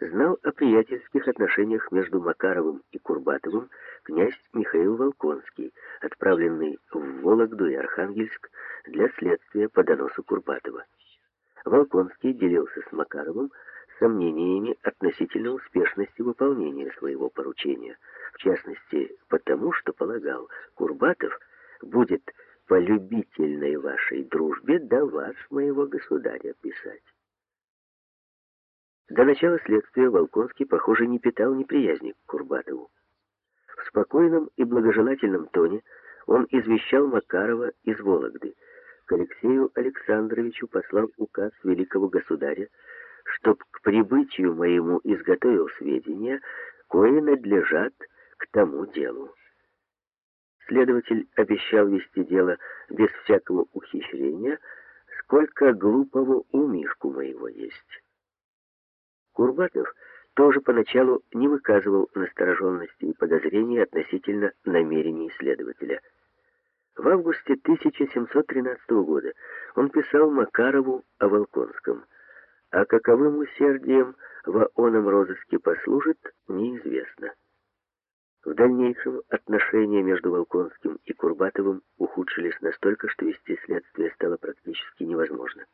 знал о приятельских отношениях между Макаровым и Курбатовым князь Михаил Волконский, отправленный в Вологду и Архангельск для следствия по доносу Курбатова. Волконский делился с Макаровым сомнениями относительно успешности выполнения своего поручения, в частности, потому что полагал, Курбатов будет по любительной вашей дружбе до вас, моего государя, писать. До начала следствия Волконский, похоже, не питал неприязни к Курбатову. В спокойном и благожелательном тоне он извещал Макарова из Вологды. К Алексею Александровичу послал указ великого государя, чтоб к прибытию моему изготовил сведения, кое надлежат к тому делу. Следователь обещал вести дело без всякого ухищрения, сколько глупого у Мишку моего есть. Курбатов тоже поначалу не выказывал настороженности и подозрений относительно намерений следователя. В августе 1713 года он писал Макарову о Волконском, а каковым усердием в оном розыске послужит, неизвестно. В дальнейшем отношения между Волконским и Курбатовым ухудшились настолько, что вести следствие стало практически невозможно.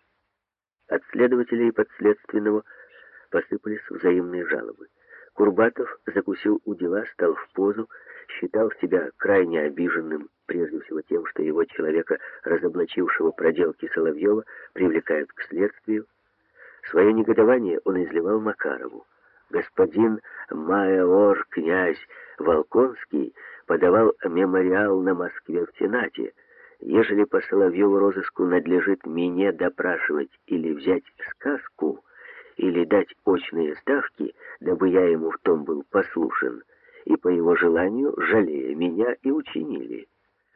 От следователя и подследственного – посыпались взаимные жалобы. Курбатов закусил у дела, стал в позу, считал себя крайне обиженным, прежде всего тем, что его человека, разоблачившего проделки Соловьева, привлекают к следствию. Свое негодование он изливал Макарову. Господин Майор князь Волконский подавал мемориал на Москве в Сенате. Ежели по Соловьеву розыску надлежит мне допрашивать или взять сказку, или дать очные ставки, дабы я ему в том был послушен, и по его желанию, жалея меня, и учинили.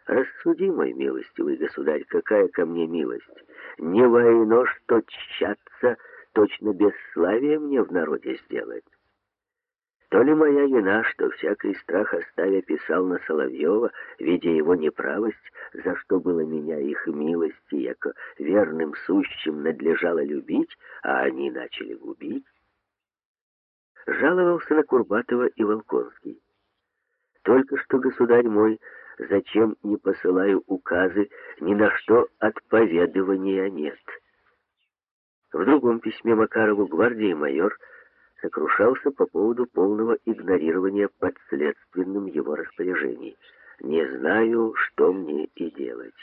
Рассуди, мой милостивый государь, какая ко мне милость. Не войно, что тщаться, точно бесславие мне в народе сделать. То ли моя вина, что всякий страх оставя писал на Соловьева, видя его неправость, за что было меня их яко верным сущим надлежало любить, а они начали губить? Жаловался на Курбатова и Волконский. Только что, государь мой, зачем не посылаю указы, ни на что отповедования нет. В другом письме Макарову гвардии майор сокрушался по поводу полного игнорирования подследственным его распоряжений. «Не знаю, что мне и делать».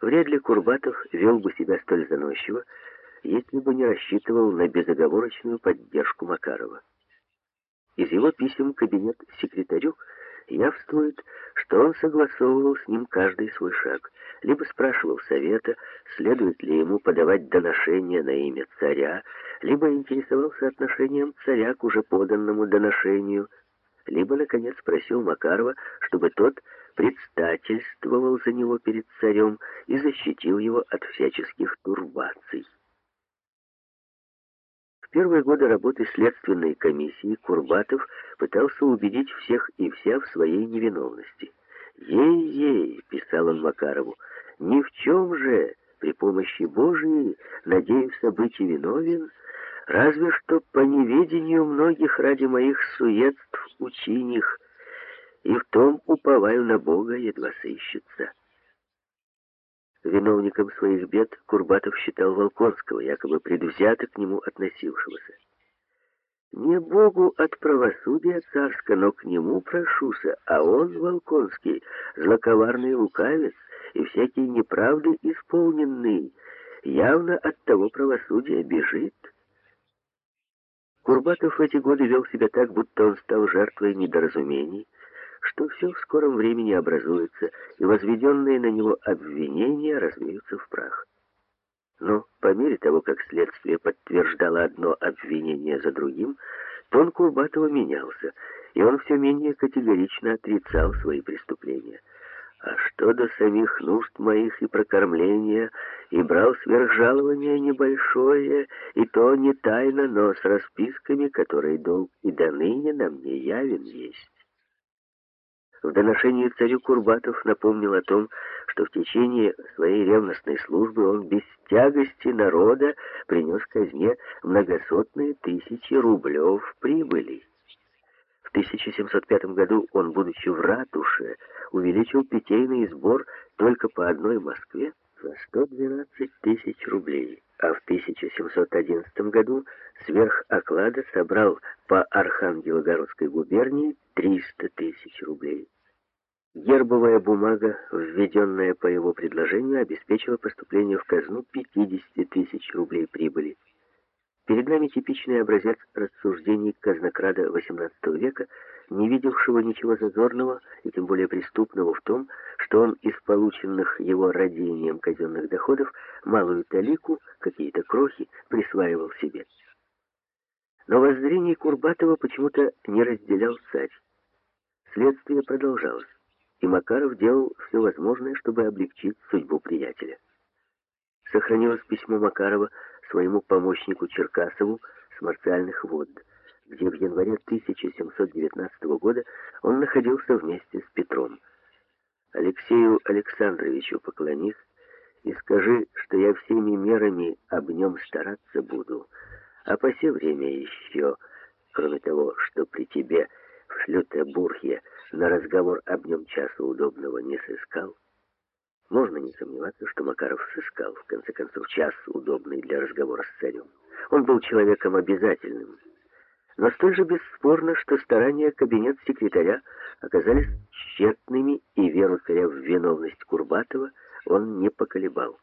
Вряд ли Курбатов вел бы себя столь заносчиво, если бы не рассчитывал на безоговорочную поддержку Макарова. Из его писем кабинет секретарю явствует, что он согласовывал с ним каждый свой шаг, либо спрашивал совета, следует ли ему подавать доношение на имя царя, либо интересовался отношением царя к уже поданному доношению, либо, наконец, просил Макарова, чтобы тот предстательствовал за него перед царем и защитил его от всяческих турбаций. В первые годы работы следственной комиссии Курбатов пытался убедить всех и вся в своей невиновности. «Ей-ей», — писал он Макарову, — «ни в чем же, при помощи Божией, надеюсь быть и виновен, разве что по неведению многих ради моих суетств учиних, и в том уповаю на Бога, едва сыщется». Виновником своих бед Курбатов считал Волконского, якобы предвзято к нему относившегося. Не Богу от правосудия царска, но к нему прошуся, а он, Волконский, злоковарный лукавец и всякие неправды исполненный, явно от того правосудия бежит. Курбатов в эти годы вел себя так, будто он стал жертвой недоразумений, что все в скором времени образуется, и возведенные на него обвинения развеются в прах. Но по мере того, как следствие подтверждало одно обвинение за другим, тон Курбатова менялся, и он все менее категорично отрицал свои преступления. А что до самих нужд моих и прокормления, и брал сверхжалование небольшое, и то не тайно, но с расписками, которые долг и до ныне на мне явен есть. В доношении царю Курбатов напомнил о том, что в течение своей ревностной службы он без тягости народа принес казне многосотные тысячи рублев прибыли. В 1705 году он, будучи в ратуше, увеличил питейный сбор только по одной Москве за 112 тысяч рублей, а в 1711 году сверх оклада собрал по Архангелогородской губернии 300 тысяч рублей. Гербовая бумага, введенная по его предложению, обеспечила поступление в казну 50 тысяч рублей прибыли. Перед нами типичный образец рассуждений казнокрада XVIII века, не видевшего ничего зазорного и тем более преступного в том, что он из полученных его родением казенных доходов малую талику, какие-то крохи, присваивал себе. Но воззрение Курбатова почему-то не разделял царь. Следствие продолжалось, и Макаров делал все возможное, чтобы облегчить судьбу приятеля. Сохранилось письмо Макарова своему помощнику Черкасову с марциальных вод, где в январе 1719 года он находился вместе с Петром. Алексею Александровичу поклонись и скажи, что я всеми мерами об нем стараться буду, а по все время еще, кроме того, что при тебе в Шлютебурге на разговор об нем часу удобного не сыскал, можно не сомневаться, что Макаров сыскал, в конце концов, час, удобный для разговора с царем. Он был человеком обязательным. Но столь же бесспорно, что старания кабинет-секретаря оказались тщетными, и веру царя в виновность Курбатова он не поколебал.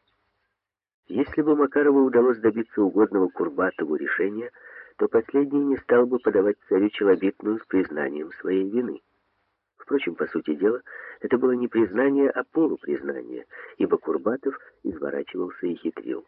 Если бы Макарову удалось добиться угодного Курбатову решения, то последний не стал бы подавать царю челобитную с признанием своей вины. Впрочем, по сути дела, это было не признание, а полупризнание, ибо Курбатов изворачивался и хитрил.